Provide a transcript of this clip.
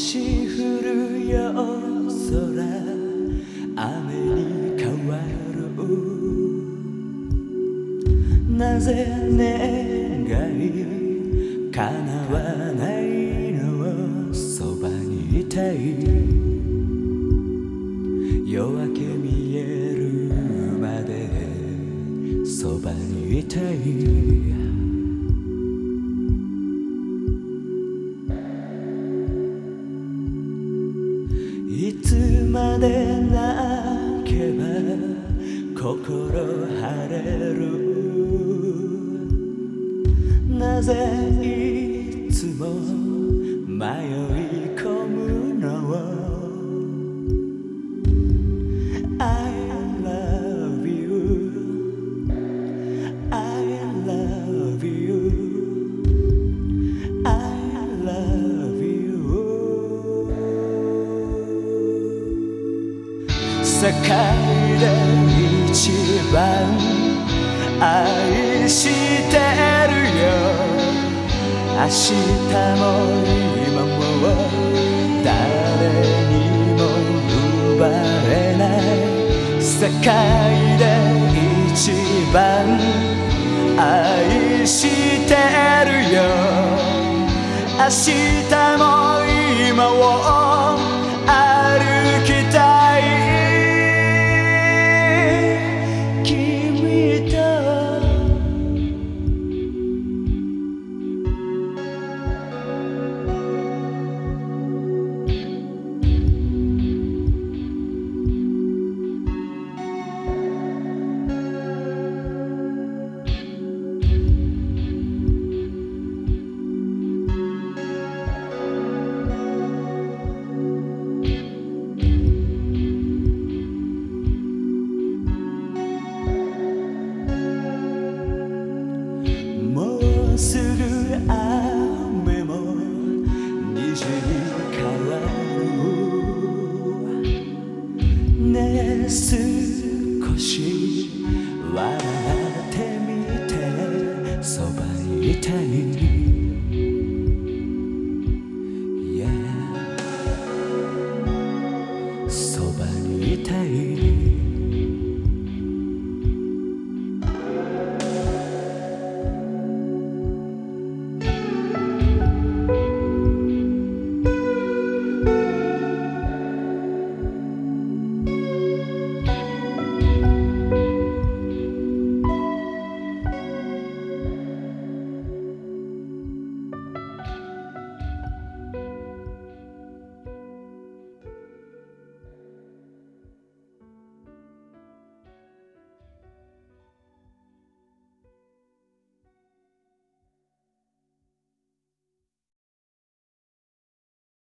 し降るよ空雨に変わるなぜ願い叶わないのそばにいたい。夜明け見えるまでそばにいたい。まで泣けば心晴れる。なぜいつも迷い世界で一番愛してるよ明日も今も誰にも奪えない世界で一番愛してるよ明日も今少し笑ってみてそばにいたい。そばにいたい。